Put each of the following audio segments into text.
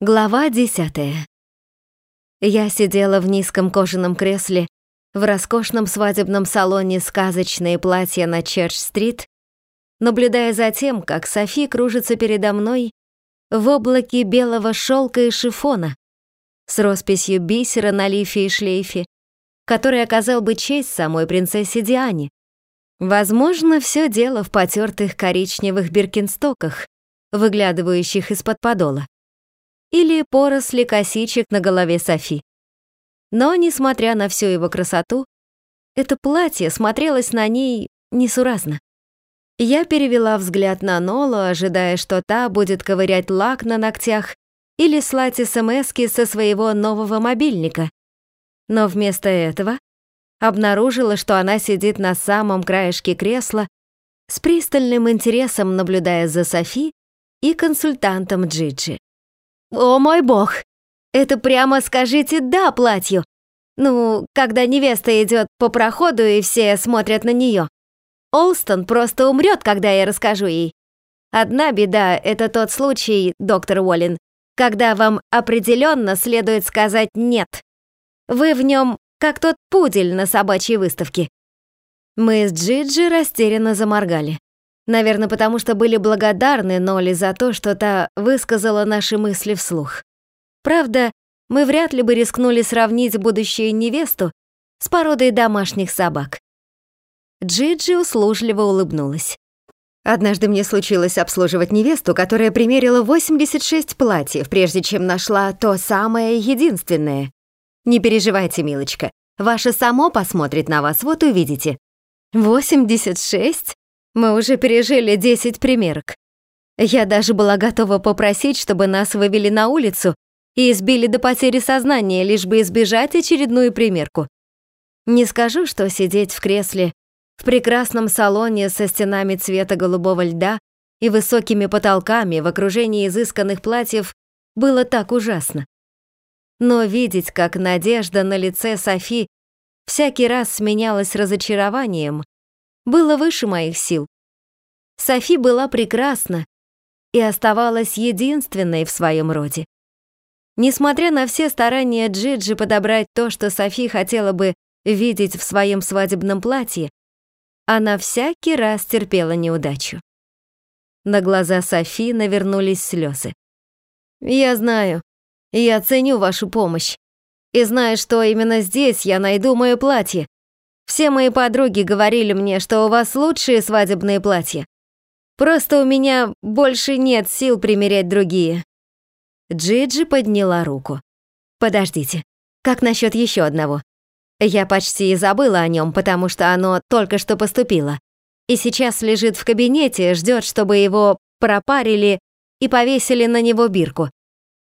Глава десятая. Я сидела в низком кожаном кресле в роскошном свадебном салоне «Сказочные платья» на Черч-стрит, наблюдая за тем, как Софи кружится передо мной в облаке белого шелка и шифона с росписью бисера на лифе и шлейфе, который оказал бы честь самой принцессе Диане. Возможно, все дело в потертых коричневых биркинстоках, выглядывающих из-под подола или поросли косичек на голове Софи. Но, несмотря на всю его красоту, это платье смотрелось на ней несуразно. Я перевела взгляд на Нолу, ожидая, что та будет ковырять лак на ногтях или слать смски со своего нового мобильника. Но вместо этого обнаружила, что она сидит на самом краешке кресла, с пристальным интересом наблюдая за Софи и консультантом Джиджи. О мой бог! Это прямо скажите «да» платью. Ну, когда невеста идет по проходу и все смотрят на нее. Олстон просто умрет, когда я расскажу ей. Одна беда — это тот случай, доктор Уоллен, когда вам определенно следует сказать «нет». Вы в нем как тот пудель на собачьей выставке. Мы с Джиджи растерянно заморгали. Наверное, потому что были благодарны Ноли за то, что та высказала наши мысли вслух. Правда, мы вряд ли бы рискнули сравнить будущую невесту с породой домашних собак. Джиджи услужливо улыбнулась. Однажды мне случилось обслуживать невесту, которая примерила 86 платьев, прежде чем нашла то самое единственное. Не переживайте, милочка, ваше само посмотрит на вас, вот увидите. 86? Мы уже пережили 10 примерок. Я даже была готова попросить, чтобы нас вывели на улицу и избили до потери сознания, лишь бы избежать очередную примерку. Не скажу, что сидеть в кресле в прекрасном салоне со стенами цвета голубого льда и высокими потолками в окружении изысканных платьев было так ужасно. Но видеть, как надежда на лице Софи всякий раз сменялась разочарованием, было выше моих сил. Софи была прекрасна и оставалась единственной в своем роде. Несмотря на все старания Джиджи подобрать то, что Софи хотела бы видеть в своем свадебном платье, она всякий раз терпела неудачу. На глаза Софи навернулись слезы. «Я знаю, я ценю вашу помощь. И знаю, что именно здесь я найду мое платье. Все мои подруги говорили мне, что у вас лучшие свадебные платья. Просто у меня больше нет сил примерять другие». Джиджи подняла руку. «Подождите, как насчет еще одного? Я почти и забыла о нем, потому что оно только что поступило. И сейчас лежит в кабинете, ждет, чтобы его пропарили и повесили на него бирку.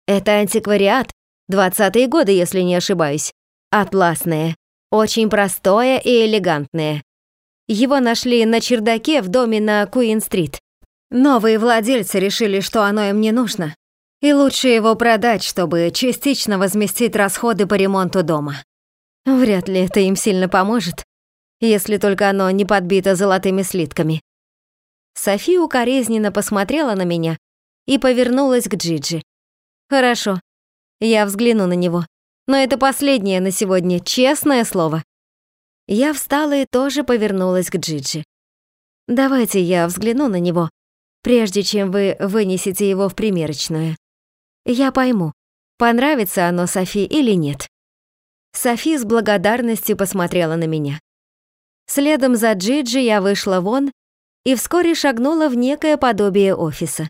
Это антиквариат, 20-е годы, если не ошибаюсь. Атласное. Очень простое и элегантное. Его нашли на чердаке в доме на Куин-стрит. Новые владельцы решили, что оно им не нужно, и лучше его продать, чтобы частично возместить расходы по ремонту дома. Вряд ли это им сильно поможет, если только оно не подбито золотыми слитками. София укоризненно посмотрела на меня и повернулась к Джиджи. «Хорошо, я взгляну на него. Но это последнее на сегодня, честное слово. Я встала и тоже повернулась к Джиджи. Давайте я взгляну на него, прежде чем вы вынесете его в примерочную. Я пойму, понравится оно Софи или нет. Софи с благодарностью посмотрела на меня. Следом за Джиджи я вышла вон и вскоре шагнула в некое подобие офиса.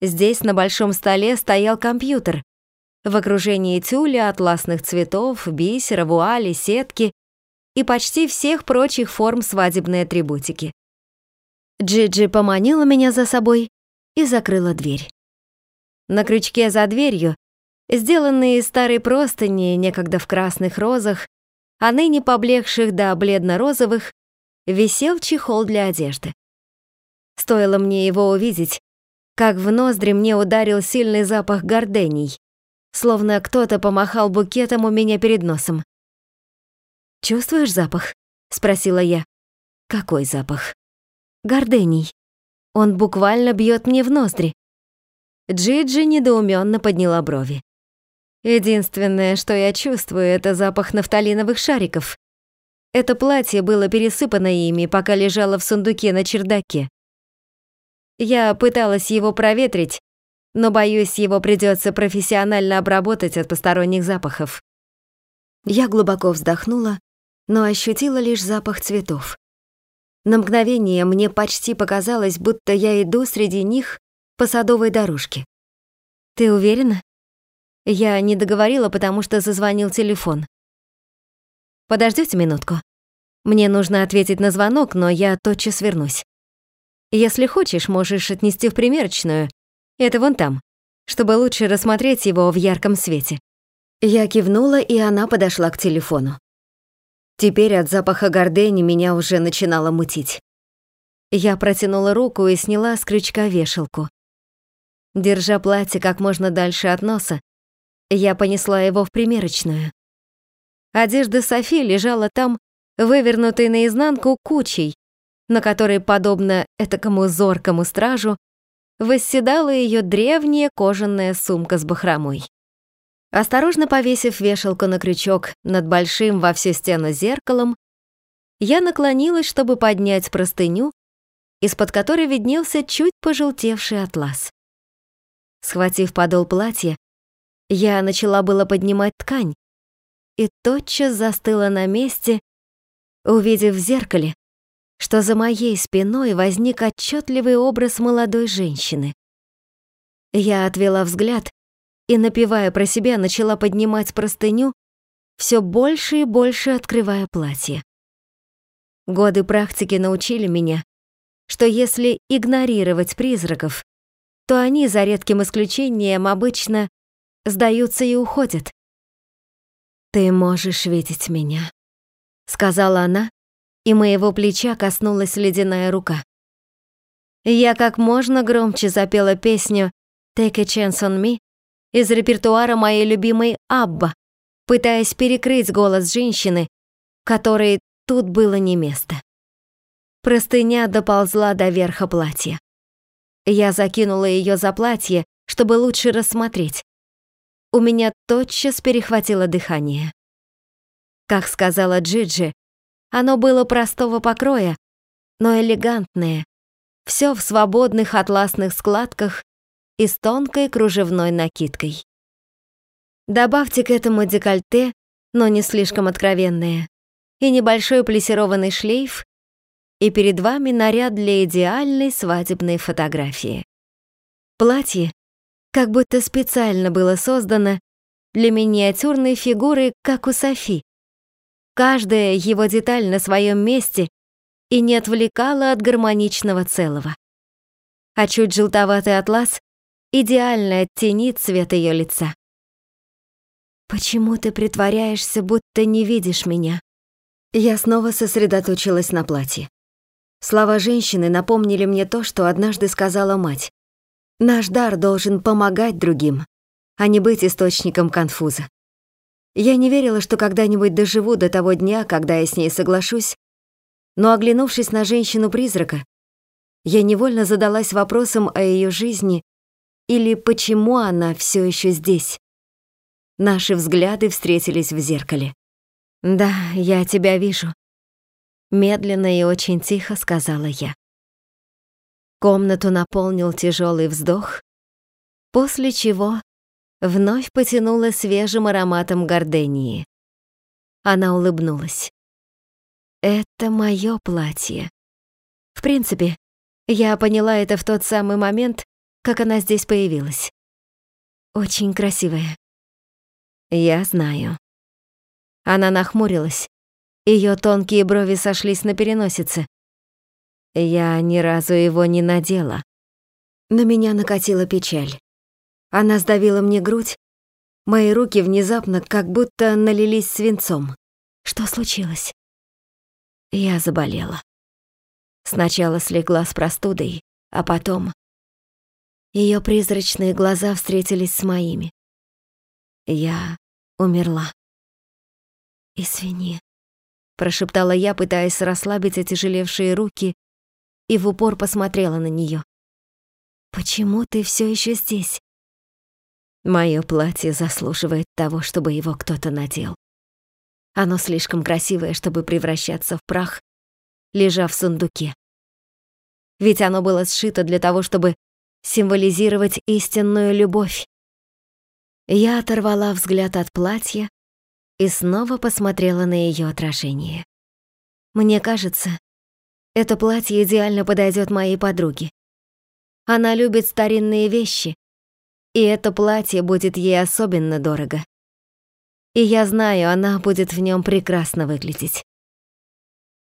Здесь на большом столе стоял компьютер, в окружении тюля, атласных цветов, бисера, вуали, сетки и почти всех прочих форм свадебной атрибутики. Джиджи поманила меня за собой и закрыла дверь. На крючке за дверью, сделанные из старой простыни, некогда в красных розах, а ныне поблекших до бледно-розовых, висел чехол для одежды. Стоило мне его увидеть, как в ноздри мне ударил сильный запах гордений, словно кто-то помахал букетом у меня перед носом. «Чувствуешь запах?» — спросила я. «Какой запах?» «Гордений. Он буквально бьет мне в ноздри». Джиджи недоуменно подняла брови. Единственное, что я чувствую, это запах нафталиновых шариков. Это платье было пересыпано ими, пока лежало в сундуке на чердаке. Я пыталась его проветрить, но боюсь, его придется профессионально обработать от посторонних запахов. Я глубоко вздохнула, но ощутила лишь запах цветов. На мгновение мне почти показалось, будто я иду среди них по садовой дорожке. «Ты уверена?» Я не договорила, потому что зазвонил телефон. Подождите минутку. Мне нужно ответить на звонок, но я тотчас вернусь. Если хочешь, можешь отнести в примерочную. Это вон там, чтобы лучше рассмотреть его в ярком свете. Я кивнула, и она подошла к телефону. Теперь от запаха гордени меня уже начинало мутить. Я протянула руку и сняла с крючка вешалку. Держа платье как можно дальше от носа, я понесла его в примерочную. Одежда Софи лежала там, вывернутой наизнанку кучей, на которой, подобно этакому зоркому стражу, восседала ее древняя кожаная сумка с бахромой. Осторожно повесив вешалку на крючок над большим во всю стену зеркалом, я наклонилась, чтобы поднять простыню, из-под которой виднелся чуть пожелтевший атлас. Схватив подол платья, я начала было поднимать ткань и тотчас застыла на месте, увидев в зеркале, что за моей спиной возник отчетливый образ молодой женщины. Я отвела взгляд и, напевая про себя, начала поднимать простыню, все больше и больше открывая платье. Годы практики научили меня, что если игнорировать призраков, то они, за редким исключением, обычно сдаются и уходят. «Ты можешь видеть меня», — сказала она, и моего плеча коснулась ледяная рука. Я как можно громче запела песню «Take a chance on me» из репертуара моей любимой Абба, пытаясь перекрыть голос женщины, которой тут было не место. Простыня доползла до верха платья. Я закинула ее за платье, чтобы лучше рассмотреть у меня тотчас перехватило дыхание. Как сказала Джиджи, оно было простого покроя, но элегантное, все в свободных атласных складках и с тонкой кружевной накидкой. Добавьте к этому декольте, но не слишком откровенное, и небольшой плессированный шлейф, и перед вами наряд для идеальной свадебной фотографии. Платье как будто специально было создано для миниатюрной фигуры, как у Софи. Каждая его деталь на своем месте и не отвлекала от гармоничного целого. А чуть желтоватый атлас идеально оттенит цвет ее лица. «Почему ты притворяешься, будто не видишь меня?» Я снова сосредоточилась на платье. Слова женщины напомнили мне то, что однажды сказала мать. Наш дар должен помогать другим, а не быть источником конфуза. Я не верила, что когда-нибудь доживу до того дня, когда я с ней соглашусь, но оглянувшись на женщину-призрака, я невольно задалась вопросом о ее жизни или почему она все еще здесь. Наши взгляды встретились в зеркале. «Да, я тебя вижу», — медленно и очень тихо сказала я. Комнату наполнил тяжелый вздох, после чего вновь потянула свежим ароматом гордении. Она улыбнулась. «Это мое платье. В принципе, я поняла это в тот самый момент, как она здесь появилась. Очень красивая. Я знаю». Она нахмурилась. Ее тонкие брови сошлись на переносице. Я ни разу его не надела. На меня накатила печаль. Она сдавила мне грудь. Мои руки внезапно как будто налились свинцом. Что случилось? Я заболела. Сначала слегла с простудой, а потом... Ее призрачные глаза встретились с моими. Я умерла. «Извини», — прошептала я, пытаясь расслабить отяжелевшие руки и в упор посмотрела на нее. Почему ты все еще здесь? Мое платье заслуживает того, чтобы его кто-то надел. Оно слишком красивое, чтобы превращаться в прах, лежа в сундуке. Ведь оно было сшито для того, чтобы символизировать истинную любовь. Я оторвала взгляд от платья и снова посмотрела на ее отражение. Мне кажется, это платье идеально подойдет моей подруге. Она любит старинные вещи, и это платье будет ей особенно дорого. И я знаю, она будет в нем прекрасно выглядеть.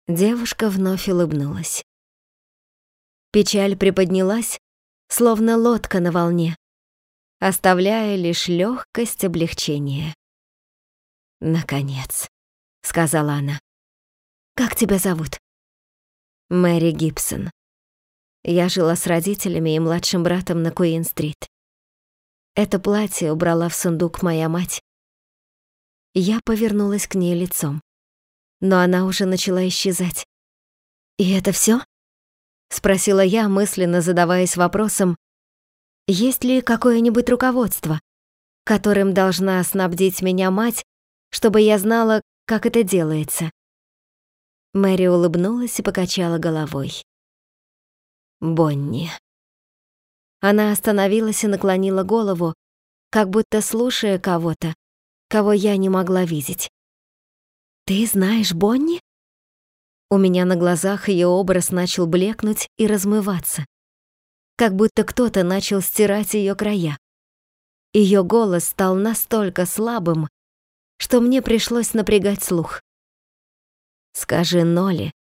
Девушка вновь улыбнулась. Печаль приподнялась, словно лодка на волне, оставляя лишь легкость облегчения. «Наконец», — сказала она. «Как тебя зовут?» «Мэри Гибсон. Я жила с родителями и младшим братом на Куин-стрит. Это платье убрала в сундук моя мать. Я повернулась к ней лицом, но она уже начала исчезать. «И это все? спросила я, мысленно задаваясь вопросом, есть ли какое-нибудь руководство, которым должна снабдить меня мать, чтобы я знала, как это делается. Мэри улыбнулась и покачала головой. Бонни. Она остановилась и наклонила голову, как будто слушая кого-то, кого я не могла видеть. «Ты знаешь Бонни?» У меня на глазах ее образ начал блекнуть и размываться, как будто кто-то начал стирать ее края. Ее голос стал настолько слабым, что мне пришлось напрягать слух. Скажи Ноли,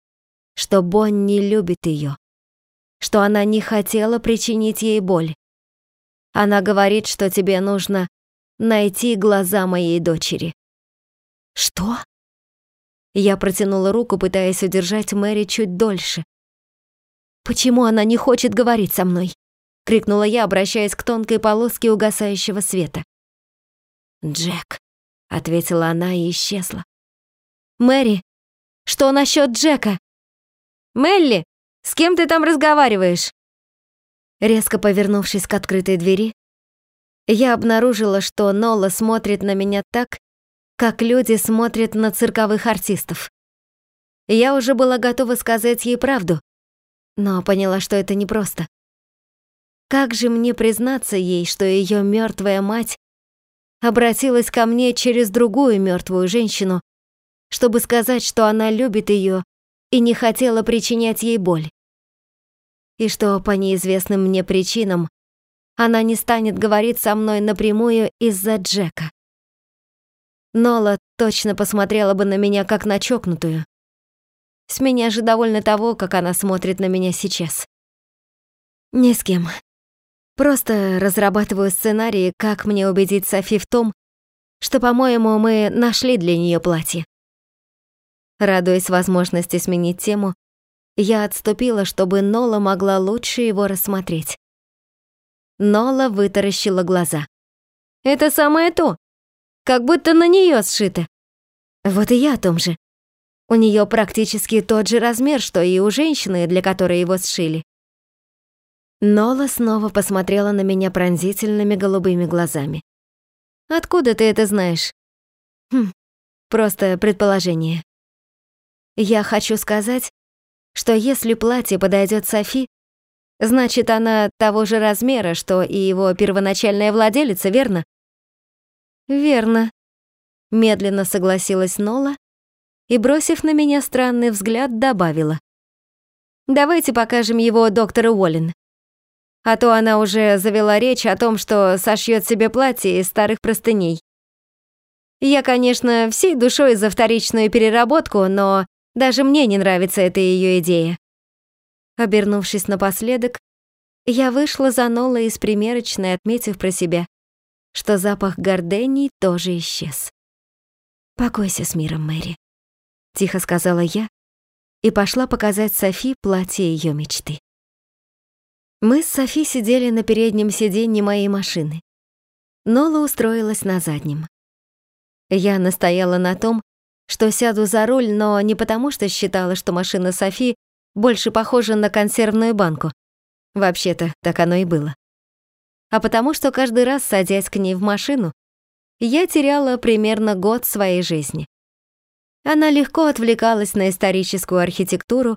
что Бонни любит ее, что она не хотела причинить ей боль. Она говорит, что тебе нужно найти глаза моей дочери. Что? Я протянула руку, пытаясь удержать Мэри чуть дольше. Почему она не хочет говорить со мной? крикнула я, обращаясь к тонкой полоске угасающего света. Джек, ответила она и исчезла. Мэри, что насчет Джека? Мелли, с кем ты там разговариваешь? Резко повернувшись к открытой двери, я обнаружила, что Нола смотрит на меня так, как люди смотрят на цирковых артистов. Я уже была готова сказать ей правду, но поняла, что это непросто. Как же мне признаться ей, что ее мертвая мать обратилась ко мне через другую мертвую женщину, чтобы сказать, что она любит ее и не хотела причинять ей боль. И что по неизвестным мне причинам она не станет говорить со мной напрямую из-за Джека. Нола точно посмотрела бы на меня как на чокнутую. С меня же довольно того, как она смотрит на меня сейчас. Ни с кем. Просто разрабатываю сценарии, как мне убедить Софи в том, что, по-моему, мы нашли для нее платье. Радуясь возможности сменить тему, я отступила, чтобы Нола могла лучше его рассмотреть. Нола вытаращила глаза. «Это самое то, как будто на нее сшито». Вот и я о том же. У нее практически тот же размер, что и у женщины, для которой его сшили. Нола снова посмотрела на меня пронзительными голубыми глазами. «Откуда ты это знаешь?» «Хм, просто предположение. Я хочу сказать, что если платье подойдет Софи, значит, она того же размера, что и его первоначальная владелица, верно?» «Верно», — медленно согласилась Нола и, бросив на меня странный взгляд, добавила. «Давайте покажем его доктору Уоллен а то она уже завела речь о том, что сошьет себе платье из старых простыней. Я, конечно, всей душой за вторичную переработку, но даже мне не нравится эта ее идея. Обернувшись напоследок, я вышла за Нолой из примерочной, отметив про себя, что запах гордений тоже исчез. «Покойся с миром, Мэри», — тихо сказала я и пошла показать Софи платье ее мечты. Мы с Софи сидели на переднем сиденье моей машины. Нола устроилась на заднем. Я настояла на том, что сяду за руль, но не потому, что считала, что машина Софи больше похожа на консервную банку. Вообще-то, так оно и было. а потому что каждый раз, садясь к ней в машину, я теряла примерно год своей жизни. Она легко отвлекалась на историческую архитектуру,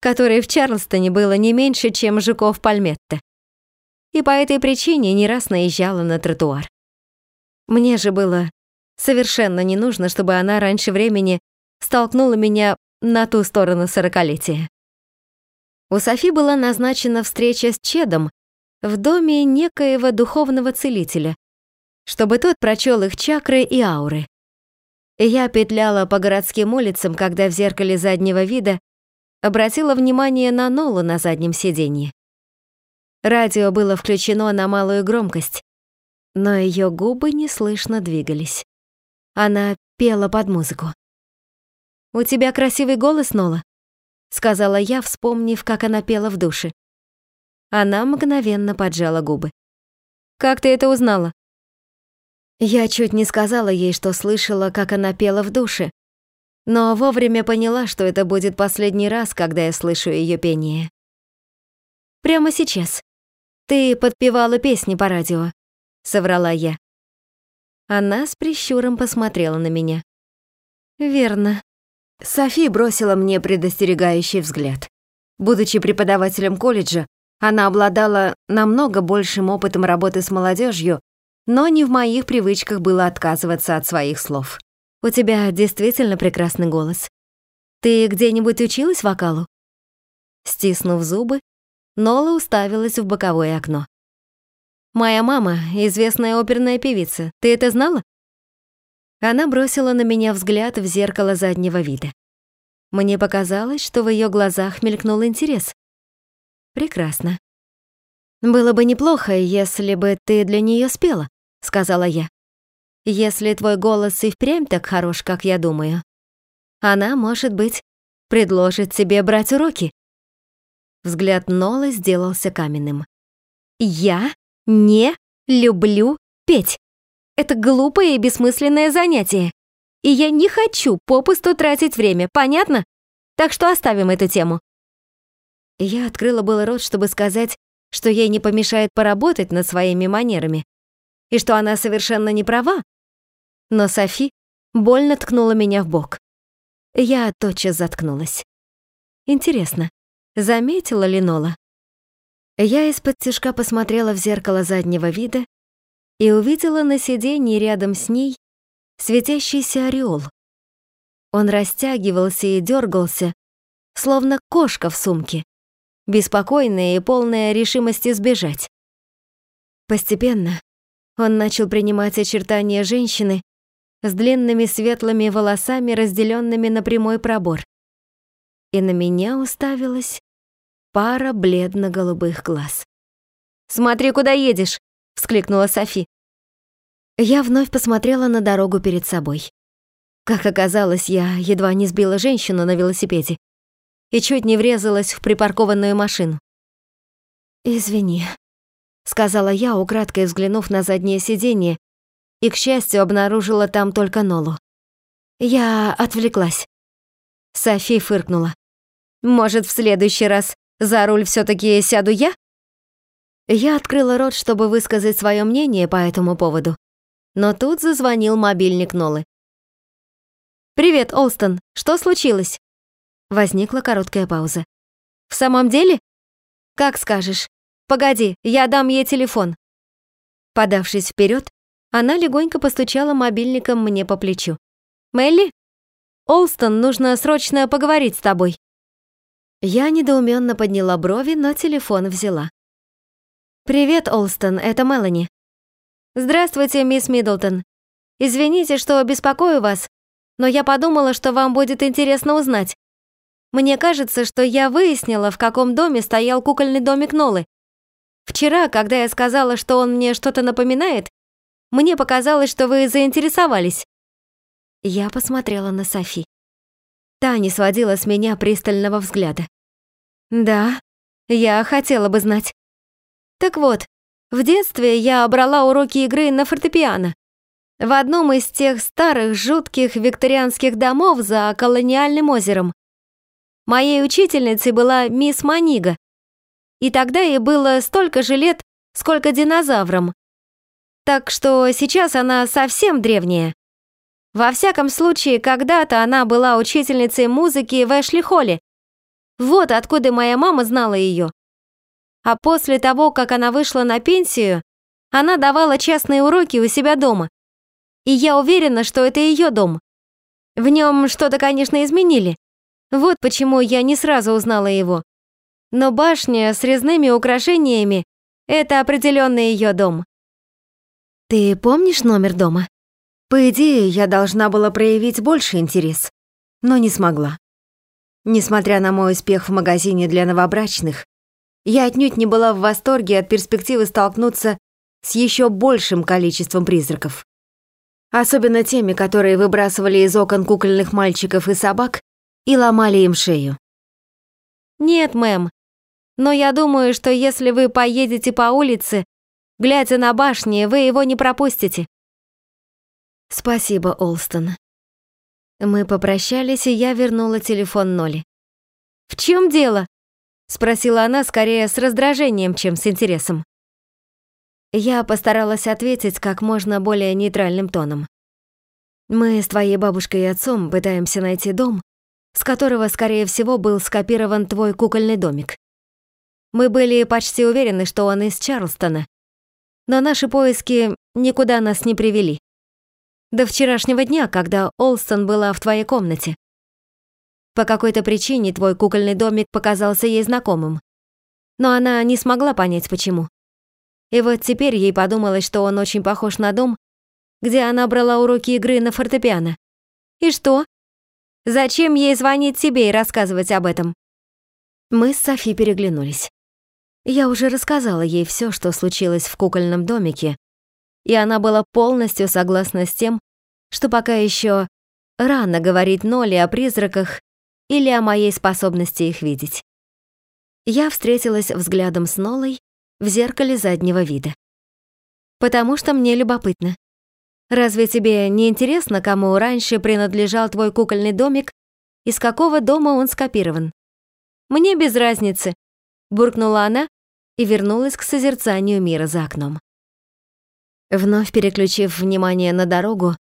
которой в Чарльстоне было не меньше, чем жуков Пальметте. И по этой причине не раз наезжала на тротуар. Мне же было совершенно не нужно, чтобы она раньше времени столкнула меня на ту сторону сорокалетия. У Софи была назначена встреча с Чедом в доме некоего духовного целителя, чтобы тот прочел их чакры и ауры. Я петляла по городским улицам, когда в зеркале заднего вида обратила внимание на Нолу на заднем сиденье. Радио было включено на малую громкость, но ее губы неслышно двигались. Она пела под музыку. «У тебя красивый голос, Нола», — сказала я, вспомнив, как она пела в душе. Она мгновенно поджала губы. «Как ты это узнала?» Я чуть не сказала ей, что слышала, как она пела в душе, но вовремя поняла, что это будет последний раз, когда я слышу ее пение. «Прямо сейчас. Ты подпевала песни по радио», — соврала я. Она с прищуром посмотрела на меня. «Верно». Софи бросила мне предостерегающий взгляд. Будучи преподавателем колледжа, она обладала намного большим опытом работы с молодежью, но не в моих привычках было отказываться от своих слов. «У тебя действительно прекрасный голос. Ты где-нибудь училась вокалу?» Стиснув зубы, Нола уставилась в боковое окно. «Моя мама — известная оперная певица. Ты это знала?» Она бросила на меня взгляд в зеркало заднего вида. Мне показалось, что в ее глазах мелькнул интерес. Прекрасно. Было бы неплохо, если бы ты для нее спела, сказала я. Если твой голос и впрямь так хорош, как я думаю, она, может быть, предложит тебе брать уроки. Взгляд Нолы сделался каменным. Я не люблю петь. Это глупое и бессмысленное занятие. И я не хочу попусту тратить время, понятно? Так что оставим эту тему. Я открыла было рот, чтобы сказать, что ей не помешает поработать над своими манерами, и что она совершенно не права. Но Софи больно ткнула меня в бок. Я тотчас заткнулась. Интересно, заметила ли Нола? Я из-под тяжка посмотрела в зеркало заднего вида и увидела на сиденье рядом с ней светящийся ореол. Он растягивался и дергался, словно кошка в сумке беспокойная и полная решимости сбежать. Постепенно он начал принимать очертания женщины с длинными светлыми волосами, разделенными на прямой пробор. И на меня уставилась пара бледно-голубых глаз. «Смотри, куда едешь!» — вскликнула Софи. Я вновь посмотрела на дорогу перед собой. Как оказалось, я едва не сбила женщину на велосипеде и чуть не врезалась в припаркованную машину. «Извини», — сказала я, украдкой взглянув на заднее сиденье, и, к счастью, обнаружила там только Нолу. Я отвлеклась. Софи фыркнула. «Может, в следующий раз за руль все таки сяду я?» Я открыла рот, чтобы высказать свое мнение по этому поводу. Но тут зазвонил мобильник Нолы. «Привет, Олстон, что случилось?» Возникла короткая пауза. «В самом деле?» «Как скажешь. Погоди, я дам ей телефон». Подавшись вперед, она легонько постучала мобильником мне по плечу. «Мелли? Олстон, нужно срочно поговорить с тобой». Я недоуменно подняла брови, но телефон взяла. «Привет, Олстон, это Мелани». «Здравствуйте, мисс Миддлтон. Извините, что беспокою вас, но я подумала, что вам будет интересно узнать, мне кажется, что я выяснила, в каком доме стоял кукольный домик Нолы. Вчера, когда я сказала, что он мне что-то напоминает, мне показалось, что вы заинтересовались. Я посмотрела на Софи. Та не сводила с меня пристального взгляда. Да, я хотела бы знать. Так вот, в детстве я брала уроки игры на фортепиано. В одном из тех старых жутких викторианских домов за колониальным озером. Моей учительницей была мисс Манига. И тогда ей было столько же лет, сколько динозаврам. Так что сейчас она совсем древняя. Во всяком случае, когда-то она была учительницей музыки в Эшли-Холле. Вот откуда моя мама знала ее. А после того, как она вышла на пенсию, она давала частные уроки у себя дома. И я уверена, что это ее дом. В нем что-то, конечно, изменили. Вот почему я не сразу узнала его. Но башня с резными украшениями — это определенно ее дом. Ты помнишь номер дома? По идее, я должна была проявить больше интерес, но не смогла. Несмотря на мой успех в магазине для новобрачных, я отнюдь не была в восторге от перспективы столкнуться с еще большим количеством призраков. Особенно теми, которые выбрасывали из окон кукольных мальчиков и собак и ломали им шею. «Нет, мэм, но я думаю, что если вы поедете по улице, глядя на башни, вы его не пропустите». «Спасибо, Олстон». Мы попрощались, и я вернула телефон Ноли. «В чем дело?» — спросила она скорее с раздражением, чем с интересом. Я постаралась ответить как можно более нейтральным тоном. Мы с твоей бабушкой и отцом пытаемся найти дом, с которого, скорее всего, был скопирован твой кукольный домик. Мы были почти уверены, что он из Чарлстона, но наши поиски никуда нас не привели. До вчерашнего дня, когда Олстон была в твоей комнате. По какой-то причине твой кукольный домик показался ей знакомым, но она не смогла понять, почему. И вот теперь ей подумалось, что он очень похож на дом, где она брала уроки игры на фортепиано. И что? Зачем ей звонить тебе и рассказывать об этом? Мы с Софи переглянулись. Я уже рассказала ей все, что случилось в кукольном домике, и она была полностью согласна с тем, что пока еще рано говорить Нолли о призраках или о моей способности их видеть. Я встретилась взглядом с Нолой в зеркале заднего вида. Потому что мне любопытно. Разве тебе не интересно, кому раньше принадлежал твой кукольный домик, из какого дома он скопирован? Мне без разницы, буркнула она и вернулась к созерцанию мира за окном. Вновь переключив внимание на дорогу,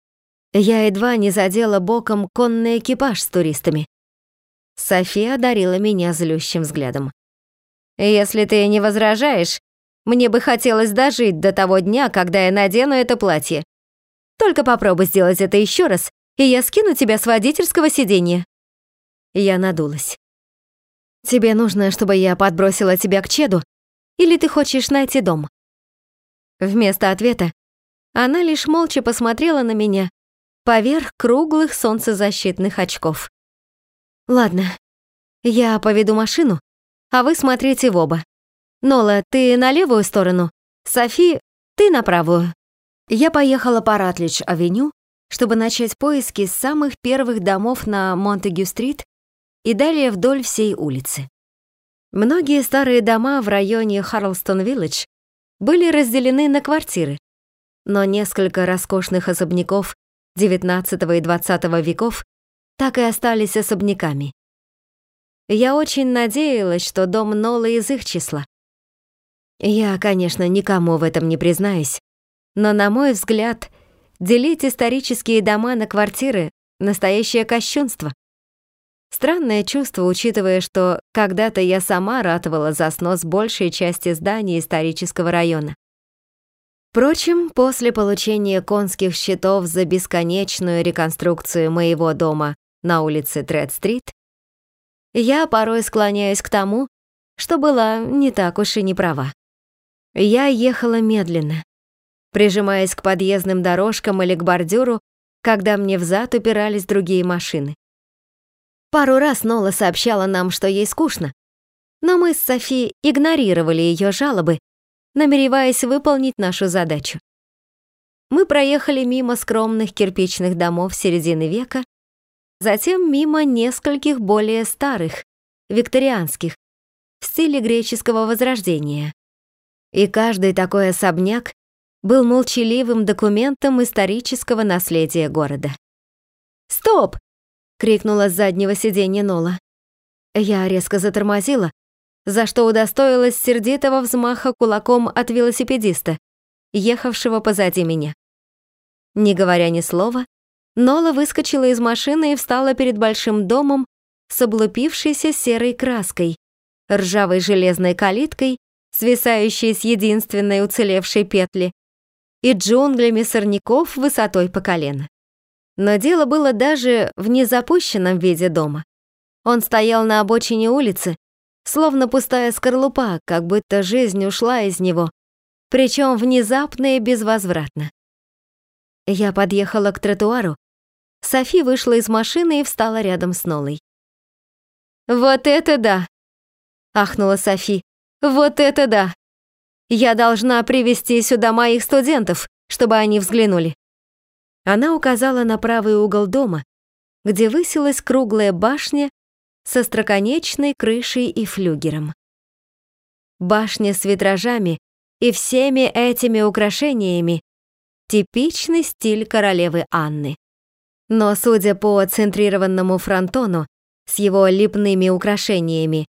я едва не задела боком конный экипаж с туристами. София одарила меня злющим взглядом. Если ты не возражаешь, мне бы хотелось дожить до того дня, когда я надену это платье. Только попробуй сделать это еще раз, и я скину тебя с водительского сиденья». Я надулась. «Тебе нужно, чтобы я подбросила тебя к Чеду? Или ты хочешь найти дом?» Вместо ответа она лишь молча посмотрела на меня поверх круглых солнцезащитных очков. «Ладно, я поведу машину, а вы смотрите в оба. Нола, ты на левую сторону, Софи, ты на правую». Я поехала по Ратлидж-авеню, чтобы начать поиски самых первых домов на Монтегю-стрит и далее вдоль всей улицы. Многие старые дома в районе Харлстон-Виллидж были разделены на квартиры, но несколько роскошных особняков XIX и XX веков так и остались особняками. Я очень надеялась, что дом Нола из их числа. Я, конечно, никому в этом не признаюсь, но, на мой взгляд, делить исторические дома на квартиры — настоящее кощунство. Странное чувство, учитывая, что когда-то я сама ратовала за снос большей части зданий исторического района. Впрочем, после получения конских счетов за бесконечную реконструкцию моего дома на улице Тред-стрит, я порой склоняюсь к тому, что была не так уж и не права. Я ехала медленно, прижимаясь к подъездным дорожкам или к бордюру, когда мне взад упирались другие машины. Пару раз Нола сообщала нам, что ей скучно, но мы с Софи игнорировали ее жалобы, намереваясь выполнить нашу задачу. Мы проехали мимо скромных кирпичных домов середины века затем мимо нескольких более старых, викторианских, в стиле греческого возрождения. И каждый такой особняк был молчаливым документом исторического наследия города. «Стоп!» — крикнула с заднего сиденья Нола. Я резко затормозила, за что удостоилась сердитого взмаха кулаком от велосипедиста, ехавшего позади меня. Не говоря ни слова, Нола выскочила из машины и встала перед большим домом с облупившейся серой краской, ржавой железной калиткой, свисающей с единственной уцелевшей петли, и джунглями сорняков высотой по колено. Но дело было даже в незапущенном виде дома. Он стоял на обочине улицы, словно пустая скорлупа, как будто жизнь ушла из него, причем внезапно и безвозвратно. Я подъехала к тротуару, Софи вышла из машины и встала рядом с Нолой. «Вот это да!» — ахнула Софи. «Вот это да! Я должна привести сюда моих студентов, чтобы они взглянули». Она указала на правый угол дома, где высилась круглая башня со строконечной крышей и флюгером. Башня с витражами и всеми этими украшениями — типичный стиль королевы Анны. Но, судя по центрированному фронтону с его липными украшениями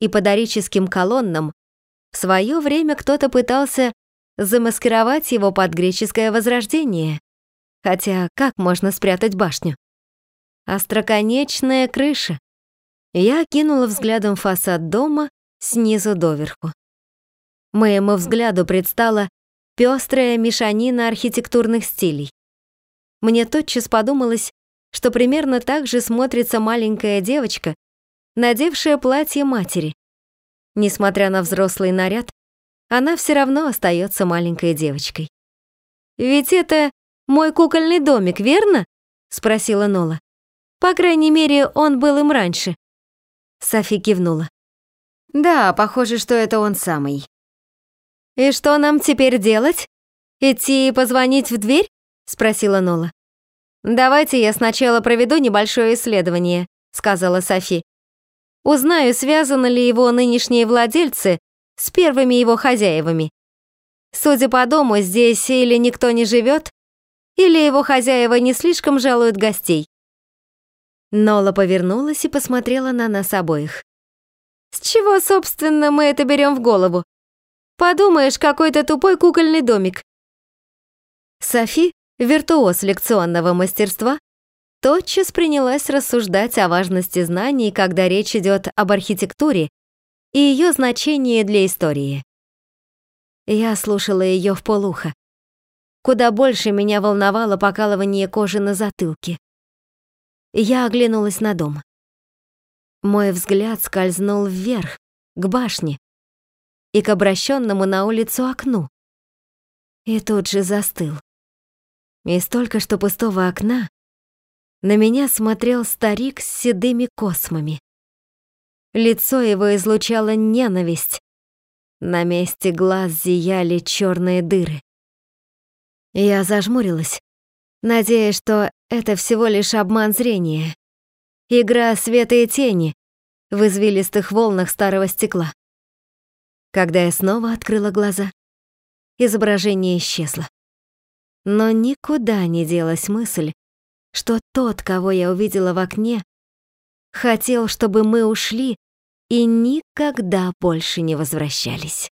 и подарическим колоннам, в свое время кто-то пытался замаскировать его под греческое возрождение. Хотя как можно спрятать башню? Остроконечная крыша. Я кинула взглядом фасад дома снизу доверху. Моему взгляду предстала пестрая мешанина архитектурных стилей. Мне тотчас подумалось, что примерно так же смотрится маленькая девочка, надевшая платье матери. Несмотря на взрослый наряд, она все равно остается маленькой девочкой. «Ведь это мой кукольный домик, верно?» — спросила Нола. «По крайней мере, он был им раньше». Софи кивнула. «Да, похоже, что это он самый». «И что нам теперь делать? Идти и позвонить в дверь?» — спросила Нола. «Давайте я сначала проведу небольшое исследование», — сказала Софи. «Узнаю, связаны ли его нынешние владельцы с первыми его хозяевами. Судя по дому, здесь или никто не живет, или его хозяева не слишком жалуют гостей. Нола повернулась и посмотрела на нас обоих. «С чего, собственно, мы это берем в голову? Подумаешь, какой-то тупой кукольный домик». Софи, виртуоз лекционного мастерства, тотчас принялась рассуждать о важности знаний, когда речь идет об архитектуре и ее значении для истории. Я слушала ее в полухо. Куда больше меня волновало покалывание кожи на затылке. Я оглянулась на дом. Мой взгляд скользнул вверх, к башне и к обращенному на улицу окну. И тут же застыл. Из только что пустого окна на меня смотрел старик с седыми космами. Лицо его излучало ненависть. На месте глаз зияли черные дыры. Я зажмурилась, надеясь, что это всего лишь обман зрения. Игра света и тени в извилистых волнах старого стекла. Когда я снова открыла глаза, изображение исчезло. Но никуда не делась мысль, что тот, кого я увидела в окне, хотел, чтобы мы ушли и никогда больше не возвращались.